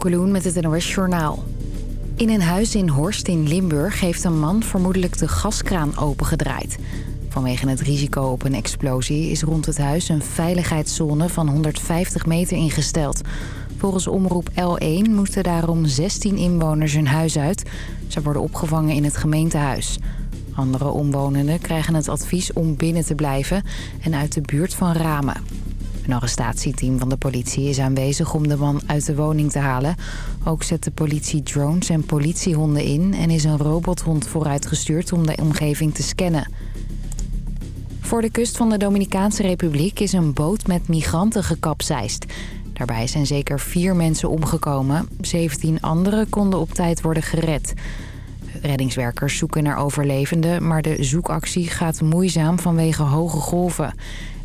Met het NOS Journaal. In een huis in Horst in Limburg heeft een man vermoedelijk de gaskraan opengedraaid. Vanwege het risico op een explosie is rond het huis een veiligheidszone van 150 meter ingesteld. Volgens omroep L1 moeten daarom 16 inwoners hun huis uit. Ze worden opgevangen in het gemeentehuis. Andere omwonenden krijgen het advies om binnen te blijven en uit de buurt van ramen. Een arrestatieteam van de politie is aanwezig om de man uit de woning te halen. Ook zet de politie drones en politiehonden in... en is een robothond vooruitgestuurd om de omgeving te scannen. Voor de kust van de Dominicaanse Republiek is een boot met migranten gekapseist. Daarbij zijn zeker vier mensen omgekomen. 17 anderen konden op tijd worden gered. Reddingswerkers zoeken naar overlevenden, maar de zoekactie gaat moeizaam vanwege hoge golven.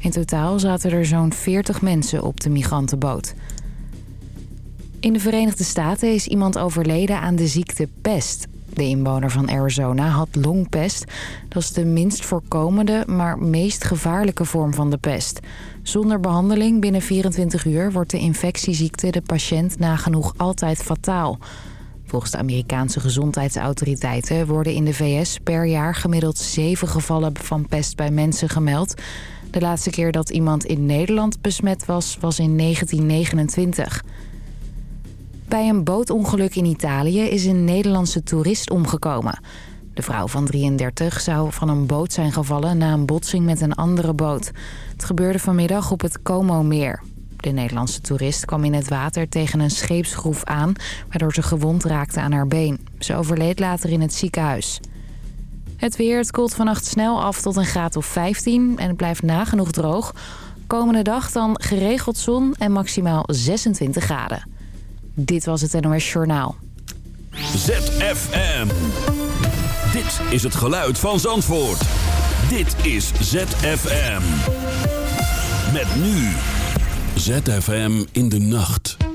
In totaal zaten er zo'n 40 mensen op de migrantenboot. In de Verenigde Staten is iemand overleden aan de ziekte pest. De inwoner van Arizona had longpest. Dat is de minst voorkomende, maar meest gevaarlijke vorm van de pest. Zonder behandeling binnen 24 uur wordt de infectieziekte de patiënt nagenoeg altijd fataal. Volgens de Amerikaanse gezondheidsautoriteiten worden in de VS per jaar gemiddeld zeven gevallen van pest bij mensen gemeld. De laatste keer dat iemand in Nederland besmet was, was in 1929. Bij een bootongeluk in Italië is een Nederlandse toerist omgekomen. De vrouw van 33 zou van een boot zijn gevallen na een botsing met een andere boot. Het gebeurde vanmiddag op het Como-meer. De Nederlandse toerist kwam in het water tegen een scheepsgroef aan... waardoor ze gewond raakte aan haar been. Ze overleed later in het ziekenhuis. Het weer, het koelt vannacht snel af tot een graad of 15 en het blijft nagenoeg droog. Komende dag dan geregeld zon en maximaal 26 graden. Dit was het NOS Journaal. ZFM. Dit is het geluid van Zandvoort. Dit is ZFM. Met nu. ZFM in de nacht.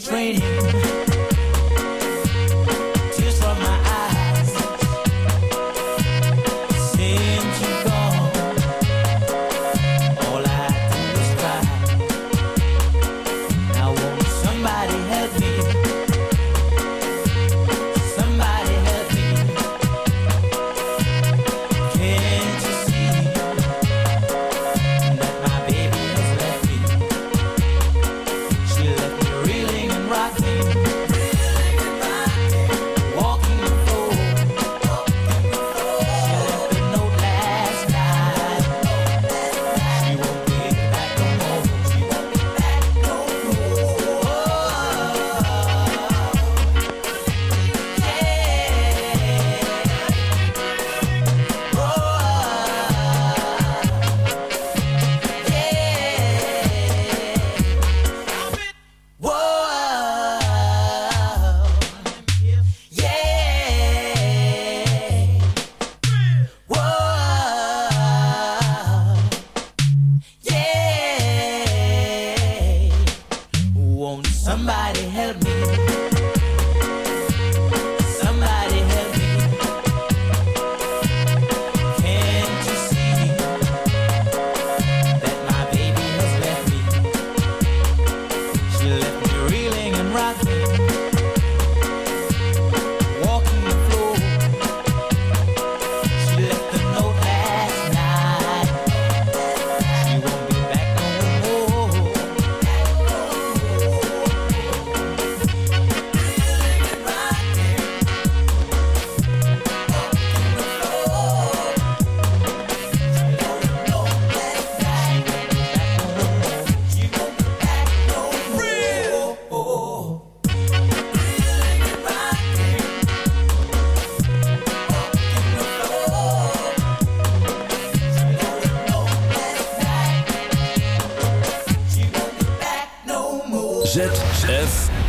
train.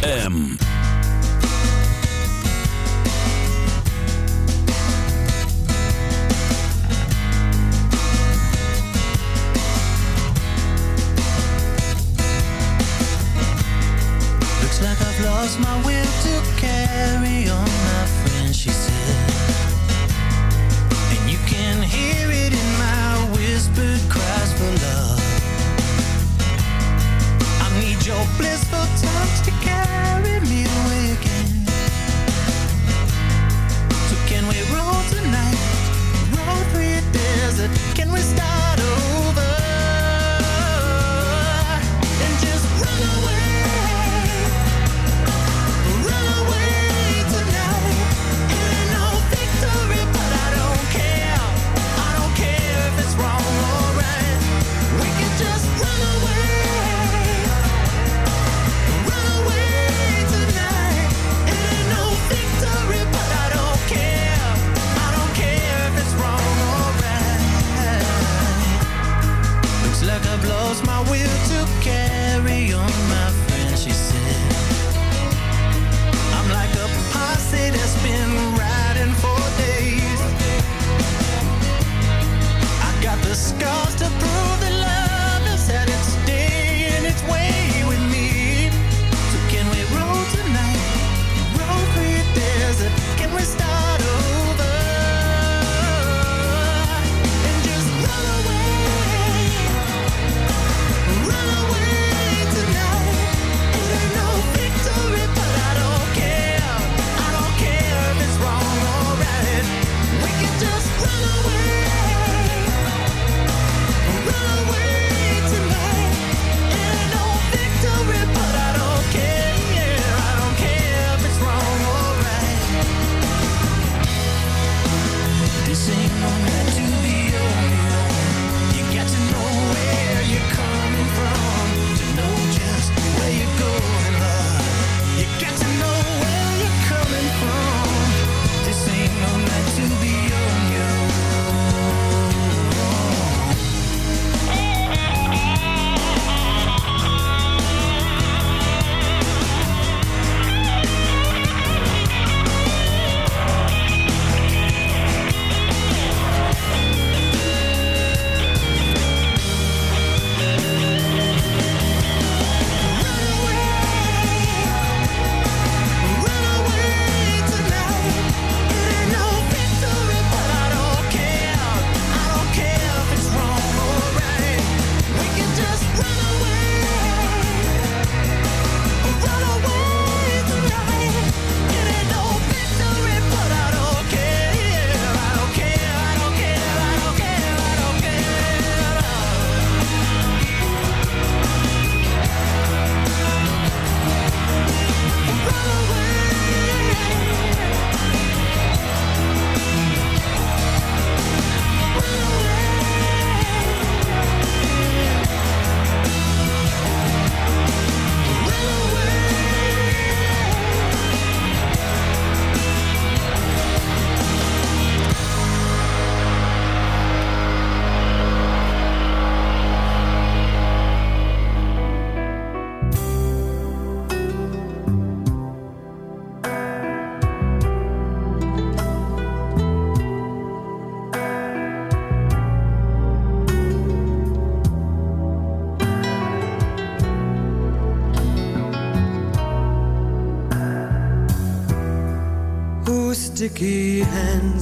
Run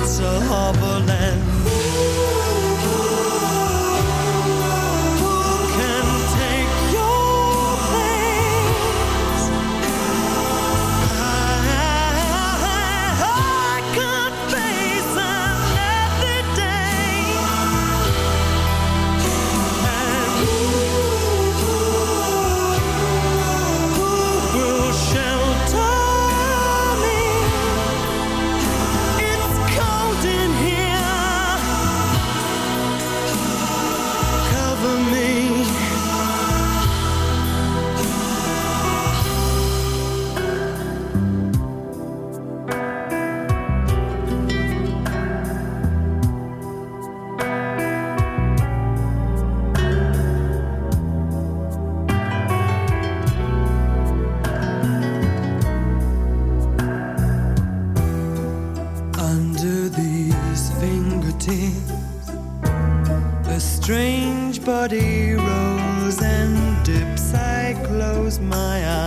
It's a harbor body rolls and dips. I close my eyes.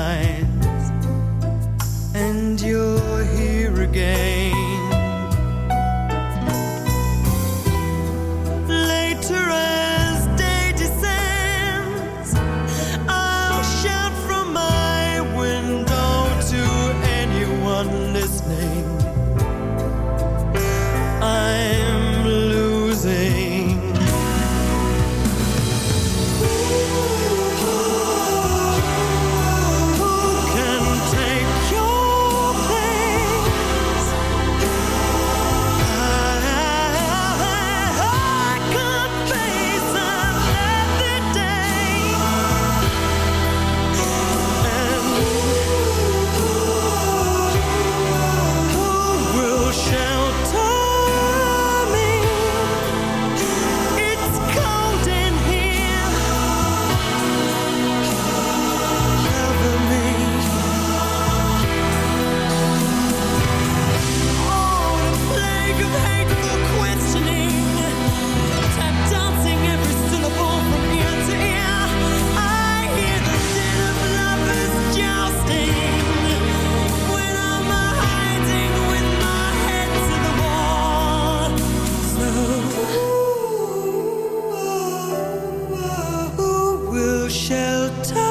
shelter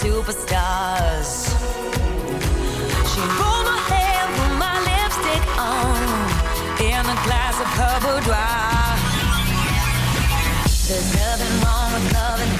superstars. She pulled my hair, put my lipstick on, in a glass of her boudoir. There's nothing wrong with loving.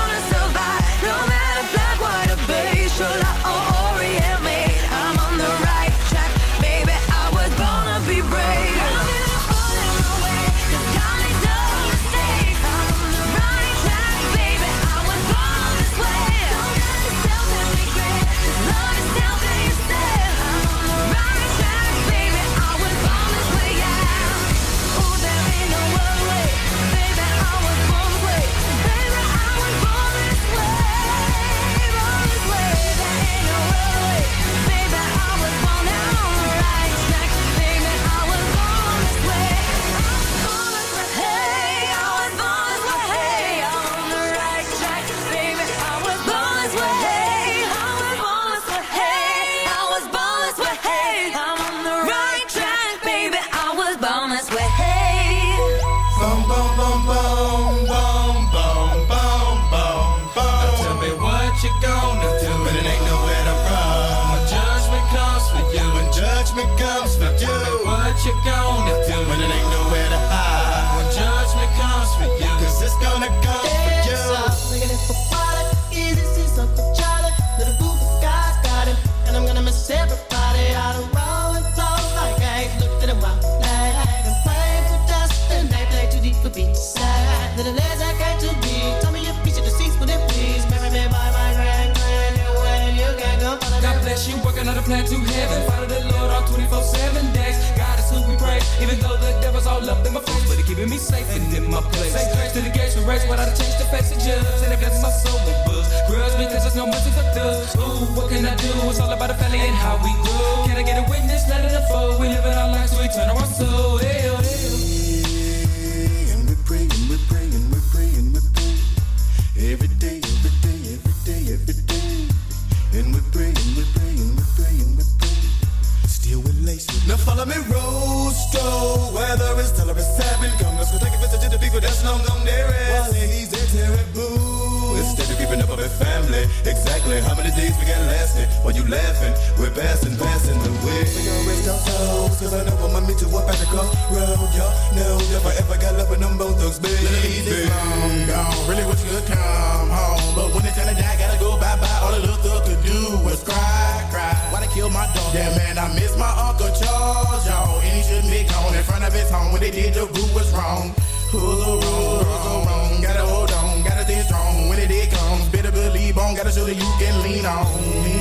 keeping me safe and in my place. Straight to the gates of race, without I change to passengers. And I got my soul with books. Grudge because there's no mercy for thugs. Ooh, what can I do? It's all about the family and how we grow. Can I get a witness? Let it unfold. We live in our lives, so we turn ourselves. long gone dearest. While ladies, they're terrible. Instead of keeping up with family, exactly how many days we got lasting? While you laughing, we're passing, passing the way. We gon' rest our souls, cause I know I'ma meet you up at the crossroad. Y'all know if I ever got love with them both thugs, baby. Ladies, it's long gone. Really wish you could come home. But when it's time to die, gotta go bye bye. All the little thug could do was cry, cry. Why they kill my dog? Yeah, man, I miss my Uncle Charles, y'all. And he shouldn't be gone in front of his home. When they did, the group was wrong. Pull are rules, rules are wrong. Gotta hold on, gotta stay strong. When it comes, better believe on. Gotta show that you can lean on.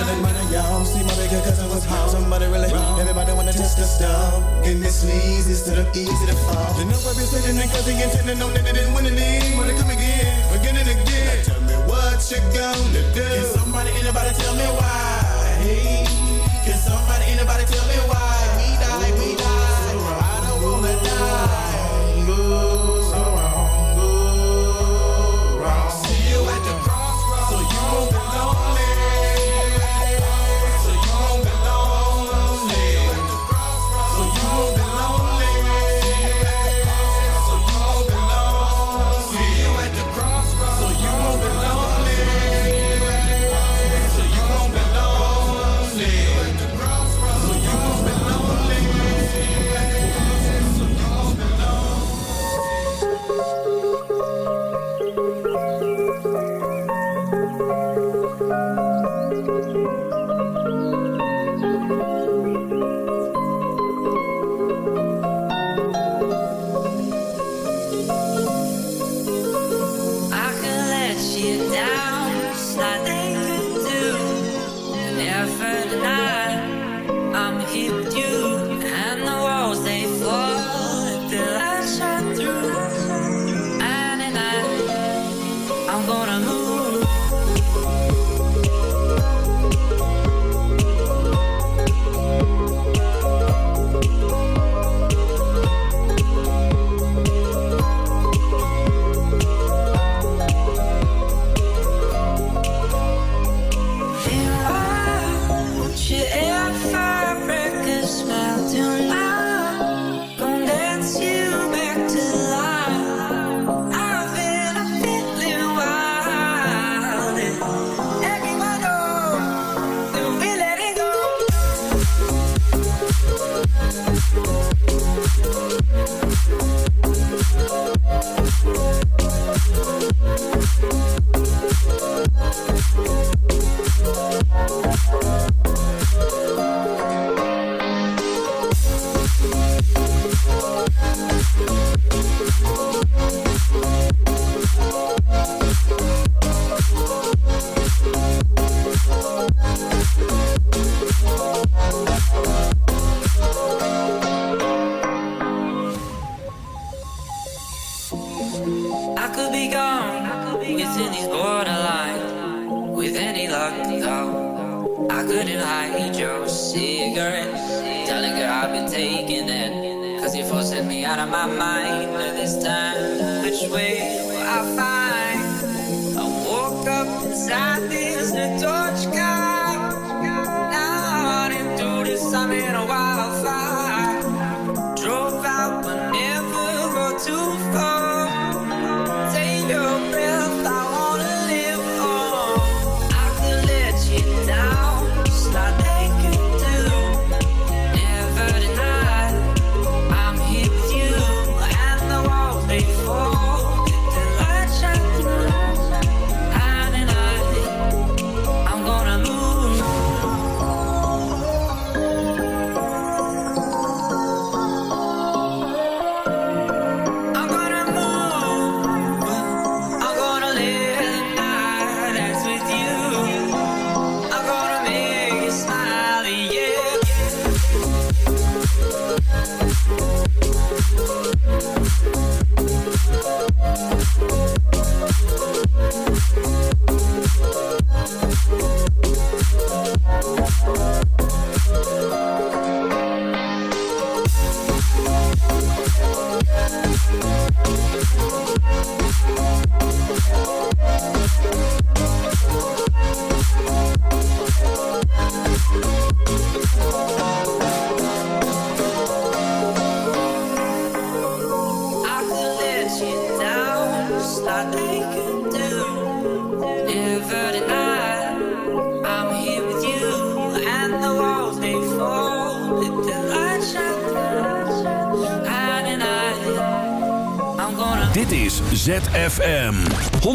really money, y'all. See my bigger cousin was how Somebody really wrong. Everybody wanna test the stuff. And this leads to the easy to fall. The number sitting in cause he no that they didn't win any. Wanna come again, again and again. Now tell me what you gonna do. Can somebody, anybody tell me why? Hey, can somebody, anybody tell me why? We die, we die. I don't wanna die.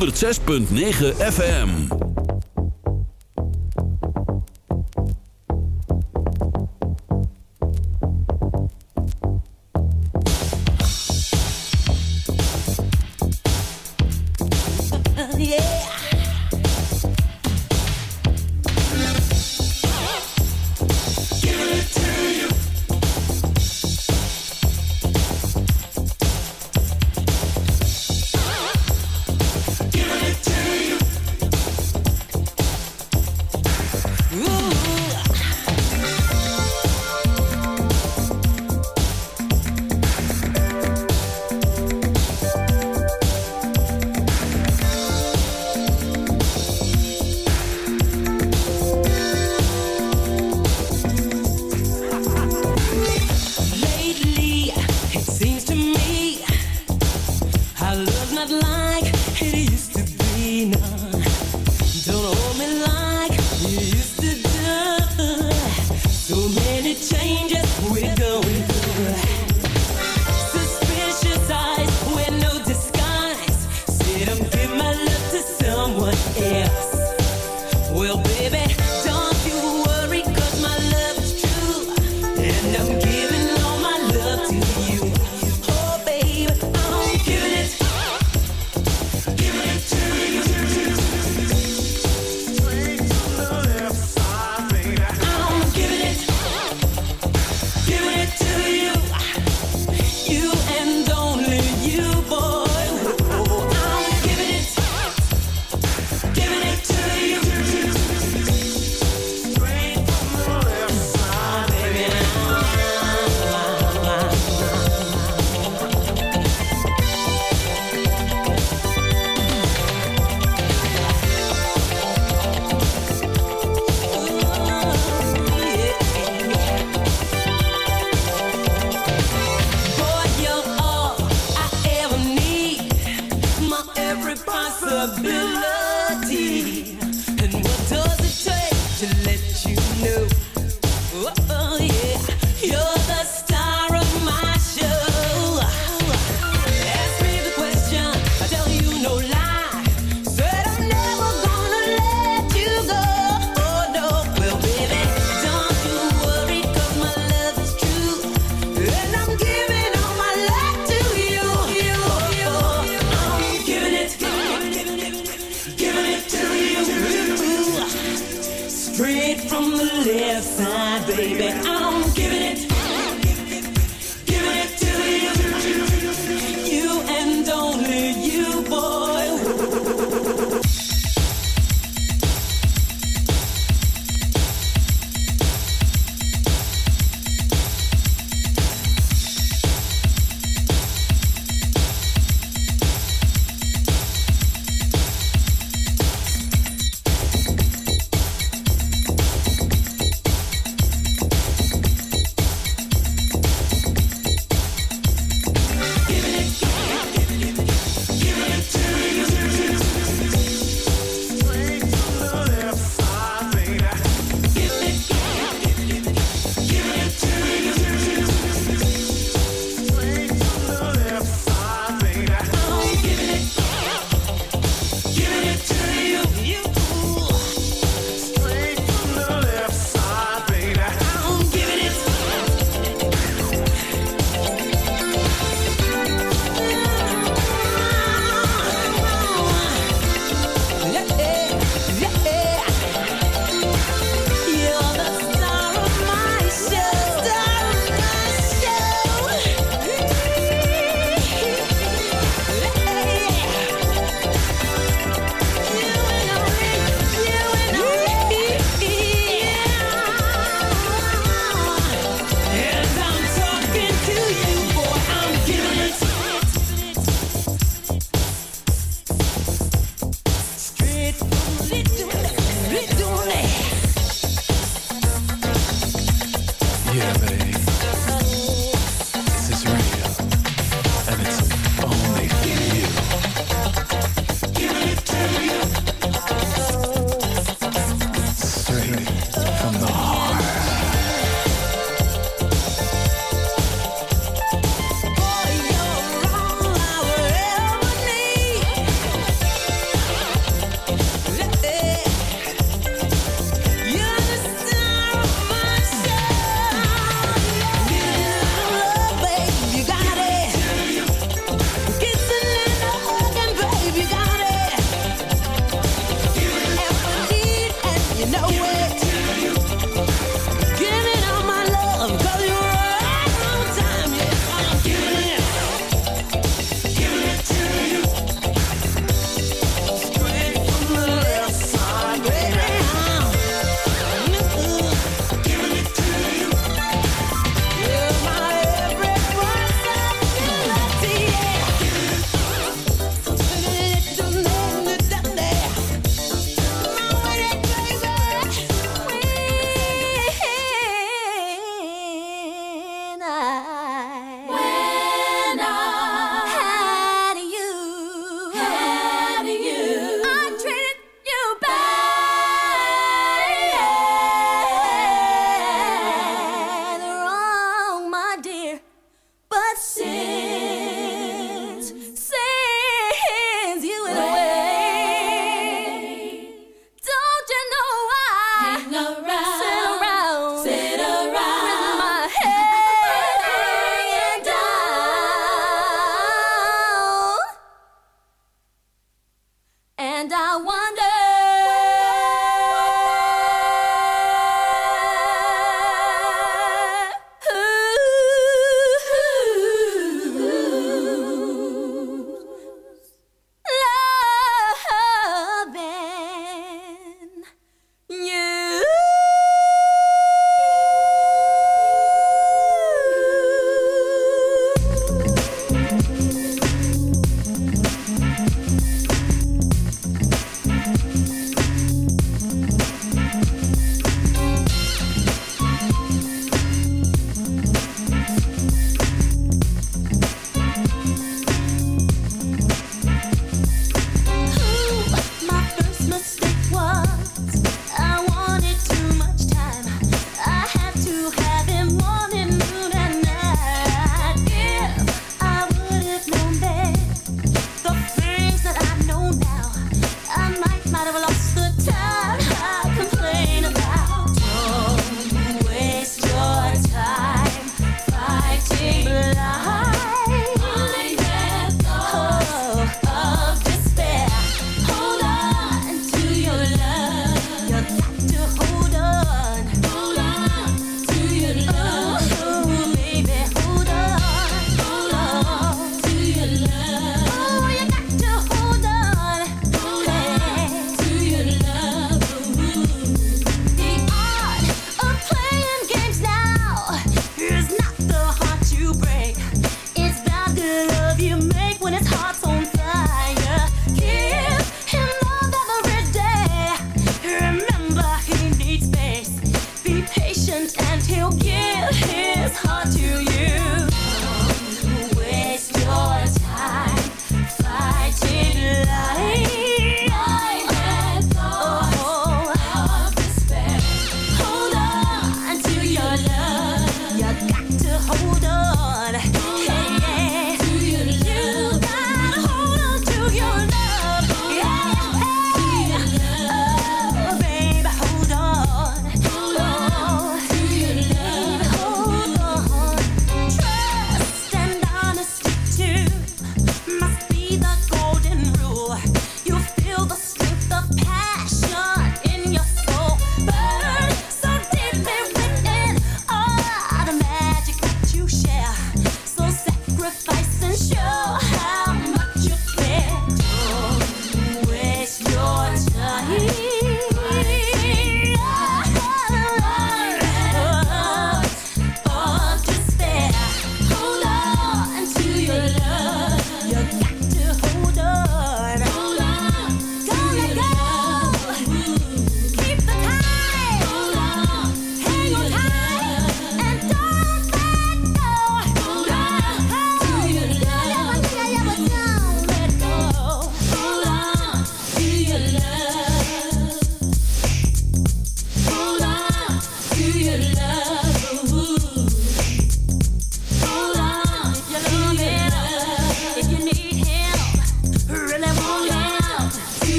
106.9 FM. straight from the left side, baby. I'm giving it.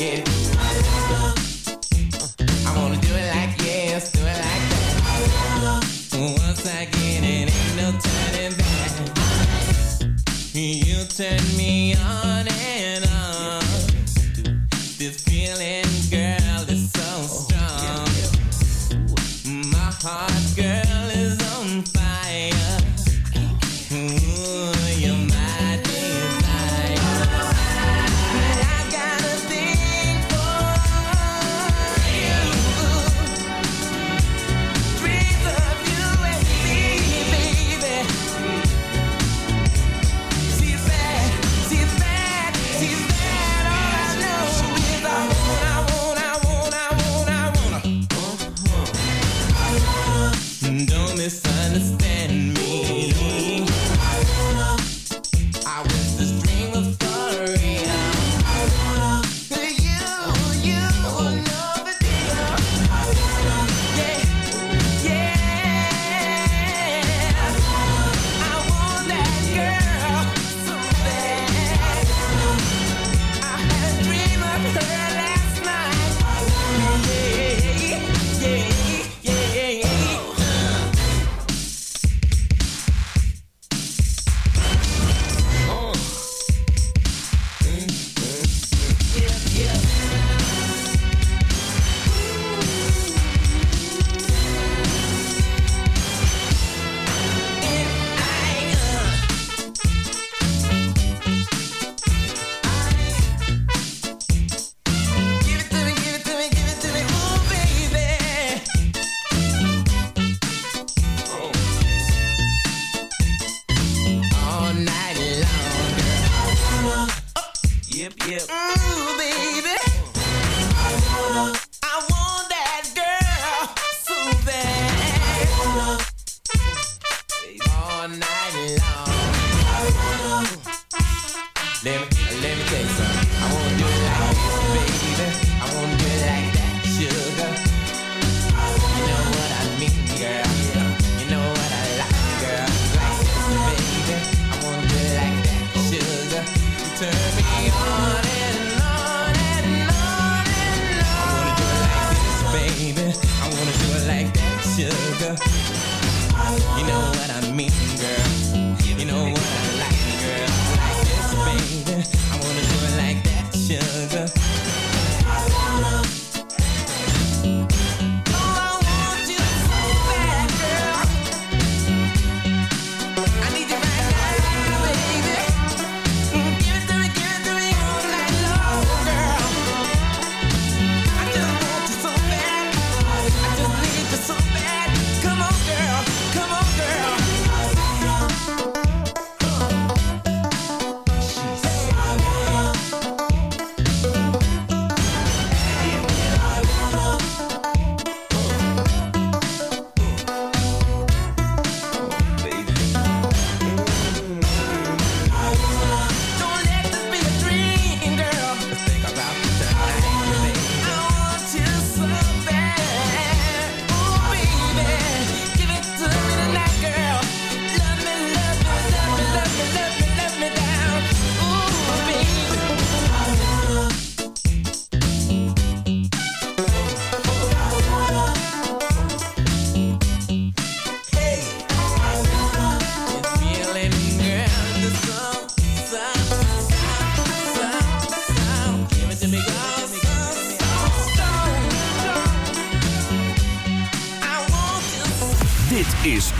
Get